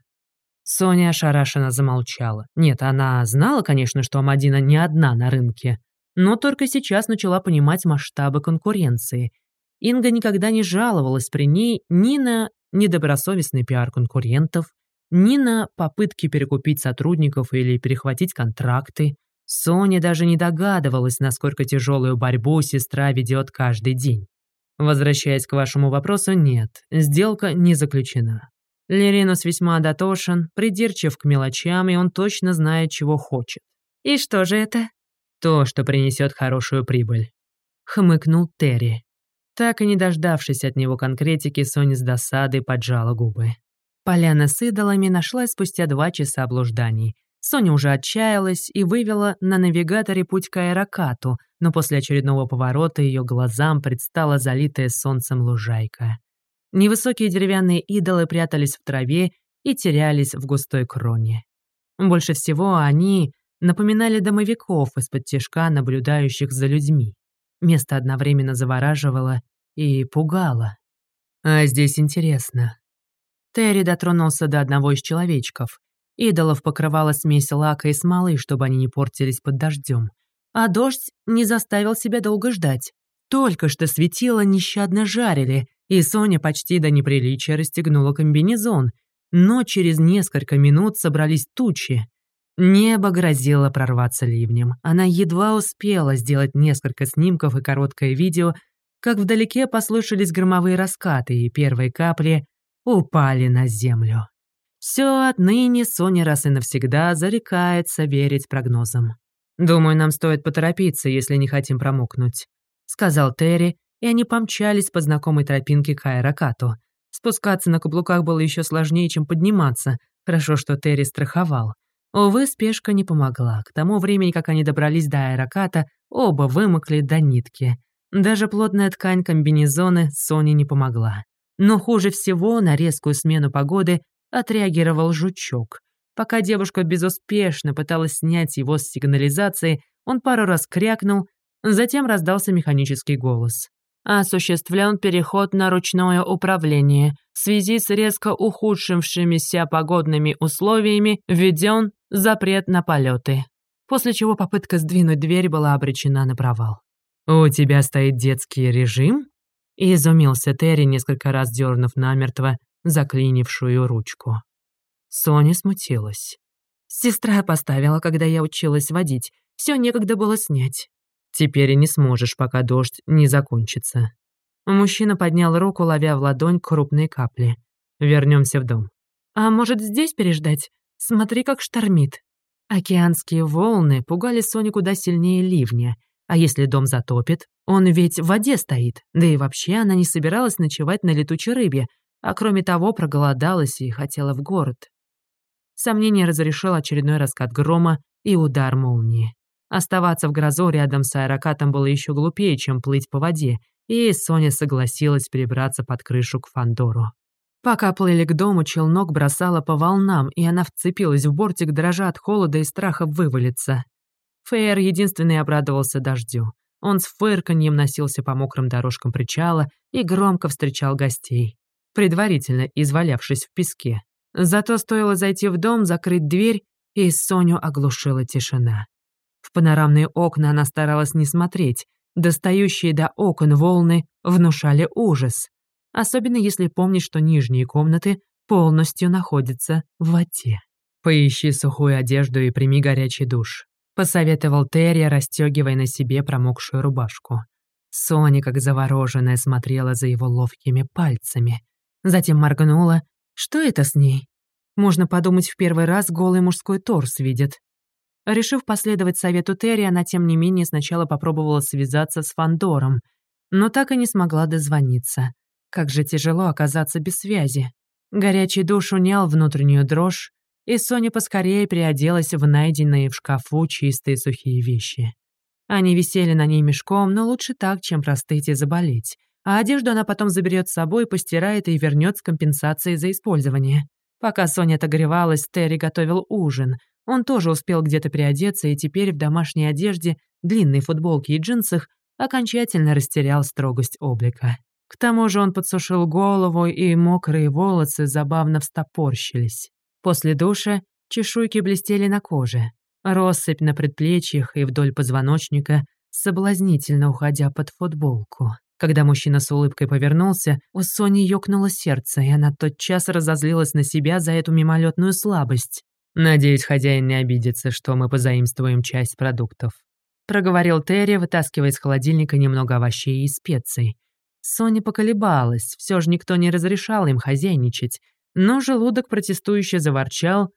Соня ошарашенно замолчала. Нет, она знала, конечно, что Амадина не одна на рынке, но только сейчас начала понимать масштабы конкуренции. Инга никогда не жаловалась при ней ни на недобросовестный пиар конкурентов, ни на попытки перекупить сотрудников или перехватить контракты. Соня даже не догадывалась, насколько тяжелую борьбу сестра ведет каждый день. Возвращаясь к вашему вопросу, нет, сделка не заключена. Леринус весьма дотошен, придирчив к мелочам, и он точно знает, чего хочет. «И что же это?» «То, что принесет хорошую прибыль», — хмыкнул Терри. Так и не дождавшись от него конкретики, Соня с досадой поджала губы. Поляна с идолами нашлась спустя два часа блужданий. Соня уже отчаялась и вывела на навигаторе путь к аэрокату, но после очередного поворота ее глазам предстала залитая солнцем лужайка. Невысокие деревянные идолы прятались в траве и терялись в густой кроне. Больше всего они напоминали домовиков из-под тяжка, наблюдающих за людьми. Место одновременно завораживало и пугало. А здесь интересно. Терри дотронулся до одного из человечков. Идолов покрывала смесь лака и смолы, чтобы они не портились под дождем. А дождь не заставил себя долго ждать. Только что светило нещадно жарили, и Соня почти до неприличия расстегнула комбинезон. но через несколько минут собрались тучи. Небо грозило прорваться ливнем. Она едва успела сделать несколько снимков и короткое видео, как вдалеке послышались громовые раскаты, и первые капли упали на землю. Все отныне Соня раз и навсегда зарекается верить прогнозам. «Думаю, нам стоит поторопиться, если не хотим промокнуть», — сказал Терри, и они помчались по знакомой тропинке к аэрокату. Спускаться на каблуках было еще сложнее, чем подниматься. Хорошо, что Терри страховал. Увы, спешка не помогла. К тому времени, как они добрались до аэроката, оба вымокли до нитки. Даже плотная ткань комбинезона Соне не помогла. Но хуже всего на резкую смену погоды отреагировал жучок. Пока девушка безуспешно пыталась снять его с сигнализации, он пару раз крякнул, затем раздался механический голос. Осуществлен переход на ручное управление. В связи с резко ухудшившимися погодными условиями введен запрет на полеты. После чего попытка сдвинуть дверь была обречена на провал. «У тебя стоит детский режим?» Изумился Терри, несколько раз дернув намертво заклинившую ручку. Соня смутилась. «Сестра поставила, когда я училась водить. Все некогда было снять». «Теперь и не сможешь, пока дождь не закончится». Мужчина поднял руку, ловя в ладонь крупные капли. Вернемся в дом. «А может, здесь переждать? Смотри, как штормит». Океанские волны пугали Соню куда сильнее ливня. А если дом затопит? Он ведь в воде стоит. Да и вообще она не собиралась ночевать на летучей рыбе, а кроме того проголодалась и хотела в город. Сомнение разрешил очередной раскат грома и удар молнии. Оставаться в грозу рядом с аэрокатом было еще глупее, чем плыть по воде, и Соня согласилась перебраться под крышу к Фандору. Пока плыли к дому, челнок бросала по волнам, и она вцепилась в бортик, дрожа от холода и страха вывалиться. Фейер единственный обрадовался дождю. Он с фырканьем носился по мокрым дорожкам причала и громко встречал гостей предварительно извалявшись в песке. Зато стоило зайти в дом, закрыть дверь, и Соню оглушила тишина. В панорамные окна она старалась не смотреть, достающие до окон волны внушали ужас. Особенно если помнить, что нижние комнаты полностью находятся в воде. «Поищи сухую одежду и прими горячий душ», — посоветовал Терри, расстегивая на себе промокшую рубашку. Соня, как завороженная, смотрела за его ловкими пальцами. Затем моргнула. Что это с ней? Можно подумать, в первый раз голый мужской торс видит. Решив последовать совету Терри, она, тем не менее, сначала попробовала связаться с Фандором, но так и не смогла дозвониться. Как же тяжело оказаться без связи. Горячий душ унял внутреннюю дрожь, и Соня поскорее приоделась в найденные в шкафу чистые сухие вещи. Они висели на ней мешком, но лучше так, чем простыть и заболеть а одежду она потом заберет с собой, постирает и вернет с компенсацией за использование. Пока Соня отогревалась, Терри готовил ужин. Он тоже успел где-то приодеться и теперь в домашней одежде, длинной футболке и джинсах окончательно растерял строгость облика. К тому же он подсушил голову, и мокрые волосы забавно встопорщились. После душа чешуйки блестели на коже. Россыпь на предплечьях и вдоль позвоночника, соблазнительно уходя под футболку. Когда мужчина с улыбкой повернулся, у Сони ёкнуло сердце, и она тотчас разозлилась на себя за эту мимолетную слабость. «Надеюсь, хозяин не обидится, что мы позаимствуем часть продуктов», проговорил Терри, вытаскивая из холодильника немного овощей и специй. Соня поколебалась, все же никто не разрешал им хозяйничать, но желудок протестующе заворчал,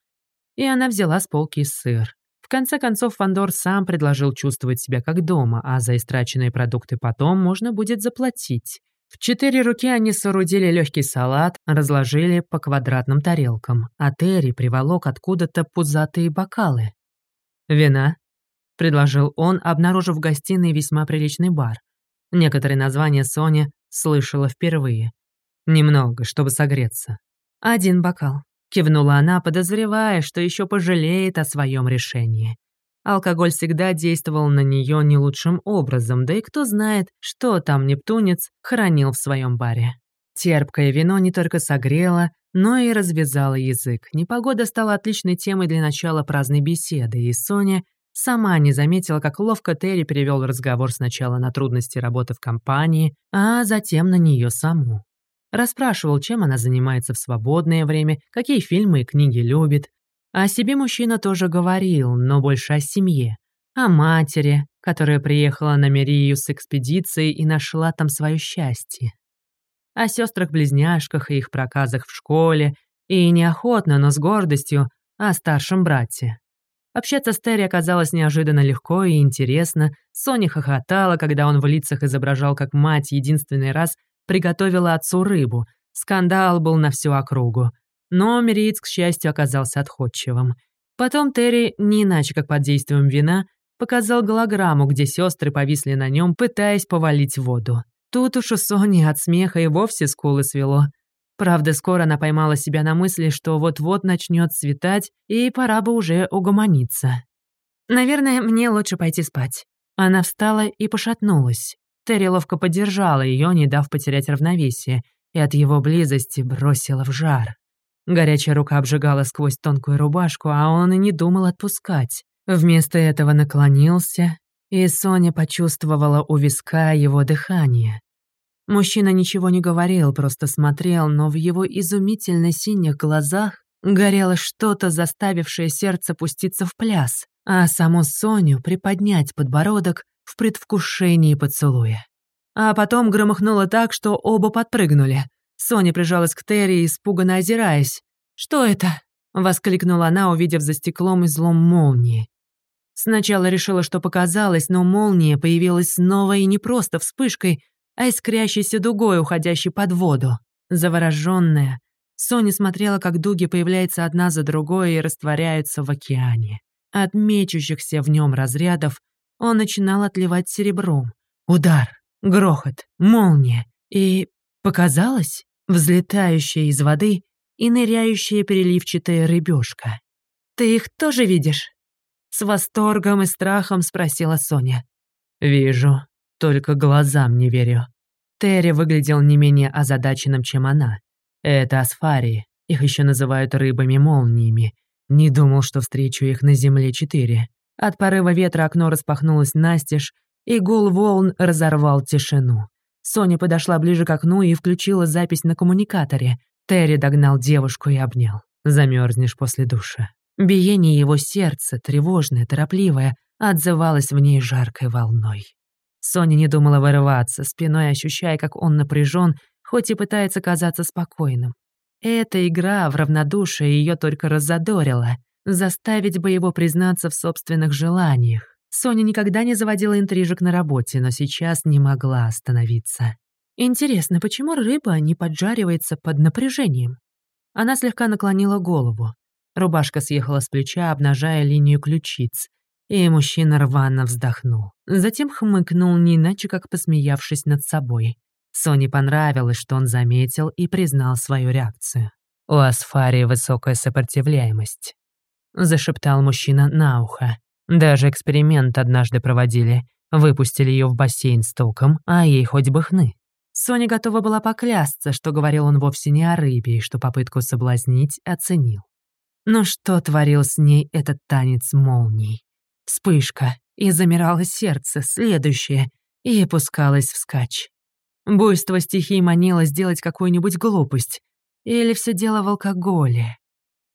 и она взяла с полки сыр. В конце концов, Фандор сам предложил чувствовать себя как дома, а за истраченные продукты потом можно будет заплатить. В четыре руки они соорудили легкий салат, разложили по квадратным тарелкам, а Терри приволок откуда-то пузатые бокалы. «Вина?» — предложил он, обнаружив в гостиной весьма приличный бар. Некоторые названия Соня слышала впервые. Немного, чтобы согреться. «Один бокал», Кивнула она, подозревая, что еще пожалеет о своем решении. Алкоголь всегда действовал на нее не лучшим образом, да и кто знает, что там Нептунец хранил в своем баре. Терпкое вино не только согрело, но и развязало язык. Непогода стала отличной темой для начала праздной беседы, и Соня сама не заметила, как ловко Терри перевел разговор сначала на трудности работы в компании, а затем на нее саму. Расспрашивал, чем она занимается в свободное время, какие фильмы и книги любит. О себе мужчина тоже говорил, но больше о семье. О матери, которая приехала на Мерию с экспедицией и нашла там свое счастье. О сестрах-близняшках и их проказах в школе, и неохотно, но с гордостью, о старшем брате. Общаться с Терри оказалось неожиданно легко и интересно. Соня хохотала, когда он в лицах изображал, как мать единственный раз приготовила отцу рыбу. Скандал был на всю округу. Но Мериец, к счастью, оказался отходчивым. Потом Терри, не иначе как под действием вина, показал голограмму, где сестры повисли на нем, пытаясь повалить воду. Тут уж у Сони от смеха и вовсе скулы свело. Правда, скоро она поймала себя на мысли, что вот-вот начнет светать, и пора бы уже угомониться. «Наверное, мне лучше пойти спать». Она встала и пошатнулась. Терри ловко поддержала ее, не дав потерять равновесие, и от его близости бросила в жар. Горячая рука обжигала сквозь тонкую рубашку, а он и не думал отпускать. Вместо этого наклонился, и Соня почувствовала у виска его дыхание. Мужчина ничего не говорил, просто смотрел, но в его изумительно синих глазах горело что-то, заставившее сердце пуститься в пляс, а саму Соню приподнять подбородок в предвкушении поцелуя. А потом громыхнуло так, что оба подпрыгнули. Соня прижалась к Терри, испуганно озираясь. «Что это?» — воскликнула она, увидев за стеклом излом молнии. Сначала решила, что показалось, но молния появилась снова и не просто вспышкой, а искрящейся дугой, уходящей под воду. Заворожённая, Соня смотрела, как дуги появляются одна за другой и растворяются в океане. От мечущихся в нем разрядов он начинал отливать серебром. Удар, грохот, молния и, показалось, взлетающая из воды и ныряющая переливчатая рыбешка. «Ты их тоже видишь?» С восторгом и страхом спросила Соня. «Вижу, только глазам не верю». Терри выглядел не менее озадаченным, чем она. Это асфарии, их еще называют рыбами-молниями. Не думал, что встречу их на Земле четыре. От порыва ветра окно распахнулось настежь, и гул волн разорвал тишину. Соня подошла ближе к окну и включила запись на коммуникаторе. Терри догнал девушку и обнял. Замерзнешь после душа. Биение его сердца, тревожное, торопливое, отзывалось в ней жаркой волной. Соня не думала вырываться, спиной ощущая, как он напряжен, хоть и пытается казаться спокойным. Эта игра в равнодушие ее только раззадорила, заставить бы его признаться в собственных желаниях. Соня никогда не заводила интрижек на работе, но сейчас не могла остановиться. Интересно, почему рыба не поджаривается под напряжением? Она слегка наклонила голову. Рубашка съехала с плеча, обнажая линию ключиц. И мужчина рвано вздохнул. Затем хмыкнул, не иначе как посмеявшись над собой. Соне понравилось, что он заметил и признал свою реакцию. «У Асфарии высокая сопротивляемость», — зашептал мужчина на ухо. «Даже эксперимент однажды проводили. Выпустили ее в бассейн с током, а ей хоть бы хны». Соня готова была поклясться, что говорил он вовсе не о рыбе, и что попытку соблазнить оценил. Но что творил с ней этот танец молний? Вспышка, и замирало сердце, следующее, и пускалось вскачь. Буйство стихий манило сделать какую-нибудь глупость. Или все дело в алкоголе.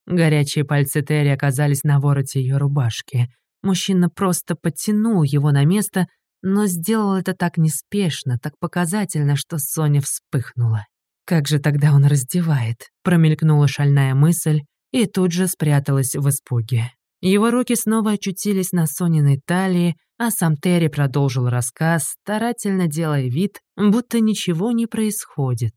Горячие пальцы Терри оказались на вороте ее рубашки. Мужчина просто подтянул его на место, но сделал это так неспешно, так показательно, что Соня вспыхнула. Как же тогда он раздевает? Промелькнула шальная мысль, и тут же спряталась в испуге. Его руки снова очутились на Сониной талии, а сам Терри продолжил рассказ, старательно делая вид, будто ничего не происходит.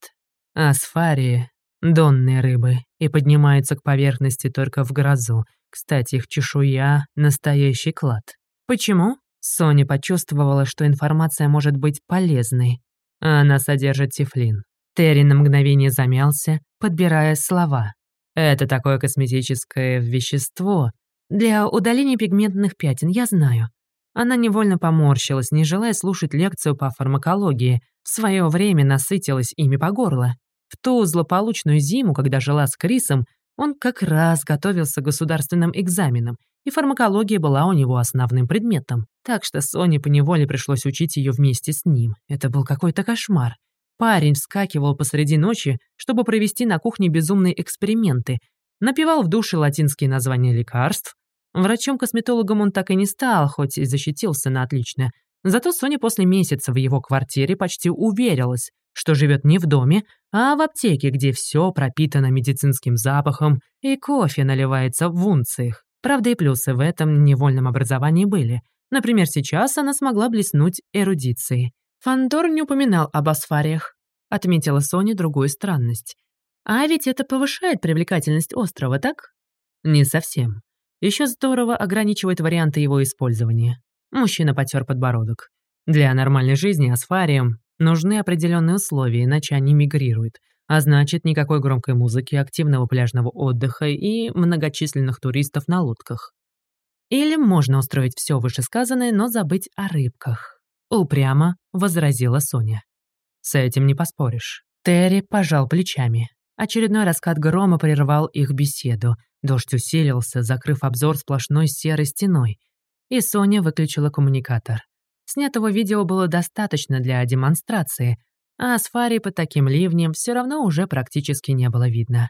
Асфарии — донные рыбы и поднимаются к поверхности только в грозу. Кстати, их чешуя — настоящий клад. Почему? Соня почувствовала, что информация может быть полезной. Она содержит тефлин. Терри на мгновение замялся, подбирая слова. Это такое косметическое вещество. Для удаления пигментных пятен, я знаю. Она невольно поморщилась, не желая слушать лекцию по фармакологии. В свое время насытилась ими по горло. В ту злополучную зиму, когда жила с Крисом, он как раз готовился к государственным экзаменам, и фармакология была у него основным предметом. Так что Соне поневоле пришлось учить ее вместе с ним. Это был какой-то кошмар. Парень вскакивал посреди ночи, чтобы провести на кухне безумные эксперименты, напевал в душе латинские названия лекарств. Врачом-косметологом он так и не стал, хоть и защитился на отлично. Зато Соня после месяца в его квартире почти уверилась, что живет не в доме, а в аптеке, где все пропитано медицинским запахом и кофе наливается в унциях. Правда, и плюсы в этом невольном образовании были. Например, сейчас она смогла блеснуть эрудицией. Фандор не упоминал об асфариях. Отметила Соня другую странность. А ведь это повышает привлекательность острова, так? Не совсем. Еще здорово ограничивает варианты его использования. Мужчина потер подбородок. Для нормальной жизни асфариям нужны определенные условия, иначе они мигрируют. А значит, никакой громкой музыки, активного пляжного отдыха и многочисленных туристов на лодках. Или можно устроить все вышесказанное, но забыть о рыбках. Упрямо возразила Соня. С этим не поспоришь. Терри пожал плечами. Очередной раскат грома прервал их беседу. Дождь усилился, закрыв обзор сплошной серой стеной. И Соня выключила коммуникатор. Снятого видео было достаточно для демонстрации, а Асфари под таким ливнем все равно уже практически не было видно.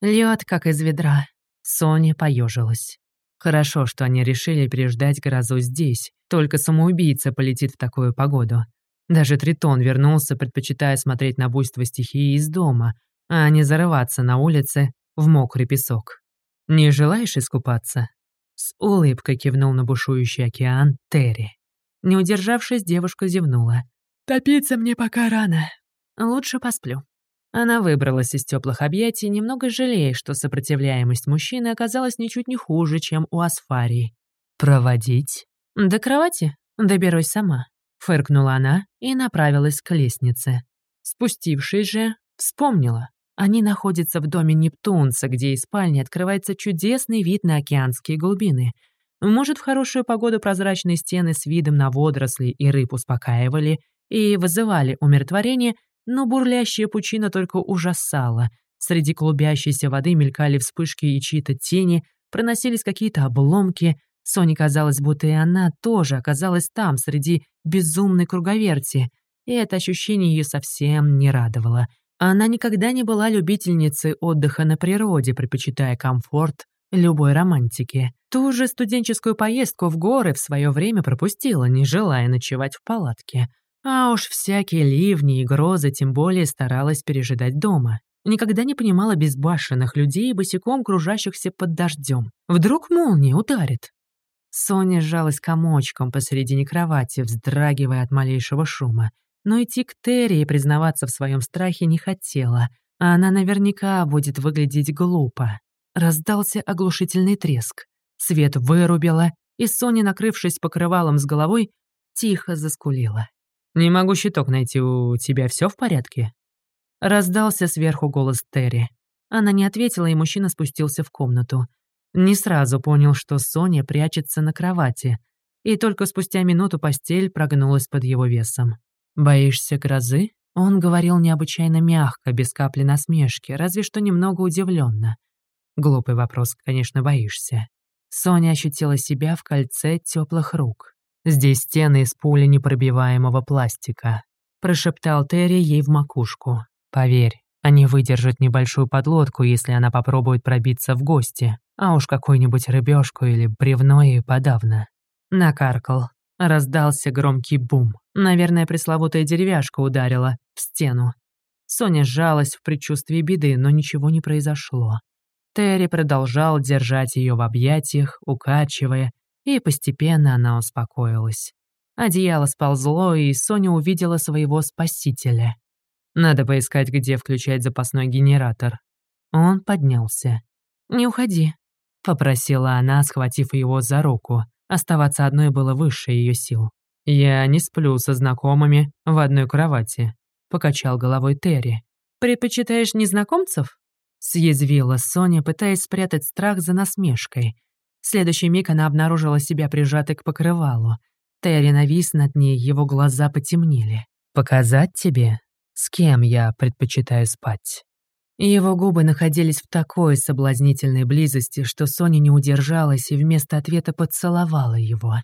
Лед как из ведра. Соня поежилась. Хорошо, что они решили переждать грозу здесь. Только самоубийца полетит в такую погоду. Даже Тритон вернулся, предпочитая смотреть на буйство стихии из дома, а не зарываться на улице в мокрый песок. «Не желаешь искупаться?» С улыбкой кивнул на бушующий океан Терри. Не удержавшись, девушка зевнула. «Топиться мне пока рано. Лучше посплю». Она выбралась из теплых объятий, немного жалея, что сопротивляемость мужчины оказалась ничуть не хуже, чем у Асфарии. «Проводить?» «До кровати? Доберусь сама», — фыркнула она и направилась к лестнице. Спустившись же, вспомнила. Они находятся в доме Нептунца, где из спальни открывается чудесный вид на океанские глубины. Может, в хорошую погоду прозрачные стены с видом на водоросли и рыб успокаивали и вызывали умиротворение, но бурлящая пучина только ужасала. Среди клубящейся воды мелькали вспышки и чьи-то тени, проносились какие-то обломки. Соне казалось, будто и она тоже оказалась там, среди безумной круговерти. И это ощущение ее совсем не радовало. Она никогда не была любительницей отдыха на природе, предпочитая комфорт любой романтики. Ту же студенческую поездку в горы в свое время пропустила, не желая ночевать в палатке. А уж всякие ливни и грозы тем более старалась пережидать дома. Никогда не понимала безбашенных людей, босиком кружащихся под дождем. Вдруг молния ударит. Соня сжалась комочком посередине кровати, вздрагивая от малейшего шума. Но идти к Терри и признаваться в своем страхе не хотела, она наверняка будет выглядеть глупо. Раздался оглушительный треск. Свет вырубила, и Соня, накрывшись покрывалом с головой, тихо заскулила. «Не могу щиток найти, у тебя все в порядке?» Раздался сверху голос Терри. Она не ответила, и мужчина спустился в комнату. Не сразу понял, что Соня прячется на кровати, и только спустя минуту постель прогнулась под его весом. «Боишься грозы?» Он говорил необычайно мягко, без капли насмешки, разве что немного удивленно. Глупый вопрос, конечно, боишься. Соня ощутила себя в кольце теплых рук. Здесь стены из пули непробиваемого пластика», — прошептал Терри ей в макушку. «Поверь, они выдержат небольшую подлодку, если она попробует пробиться в гости, а уж какую-нибудь рыбешку или бревно и подавно». Накаркал. Раздался громкий бум. Наверное, пресловутая деревяшка ударила в стену. Соня сжалась в предчувствии беды, но ничего не произошло. Терри продолжал держать ее в объятиях, укачивая, и постепенно она успокоилась. Одеяло сползло, и Соня увидела своего спасителя. Надо поискать, где включать запасной генератор. Он поднялся. «Не уходи», — попросила она, схватив его за руку. Оставаться одной было выше ее сил. «Я не сплю со знакомыми в одной кровати», — покачал головой Терри. «Предпочитаешь незнакомцев?» — съязвила Соня, пытаясь спрятать страх за насмешкой следующий миг она обнаружила себя прижатой к покрывалу. Терри навис над ней, его глаза потемнели. «Показать тебе, с кем я предпочитаю спать?» Его губы находились в такой соблазнительной близости, что Соня не удержалась и вместо ответа поцеловала его.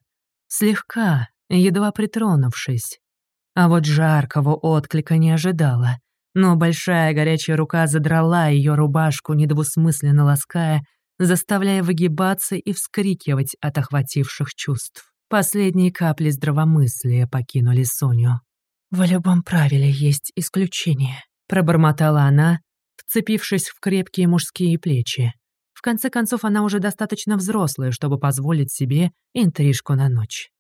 Слегка, едва притронувшись. А вот жаркого отклика не ожидала. Но большая горячая рука задрала ее рубашку, недвусмысленно лаская, заставляя выгибаться и вскрикивать от охвативших чувств. Последние капли здравомыслия покинули Соню. «В любом правиле есть исключение», — пробормотала она, вцепившись в крепкие мужские плечи. В конце концов, она уже достаточно взрослая, чтобы позволить себе интрижку на ночь.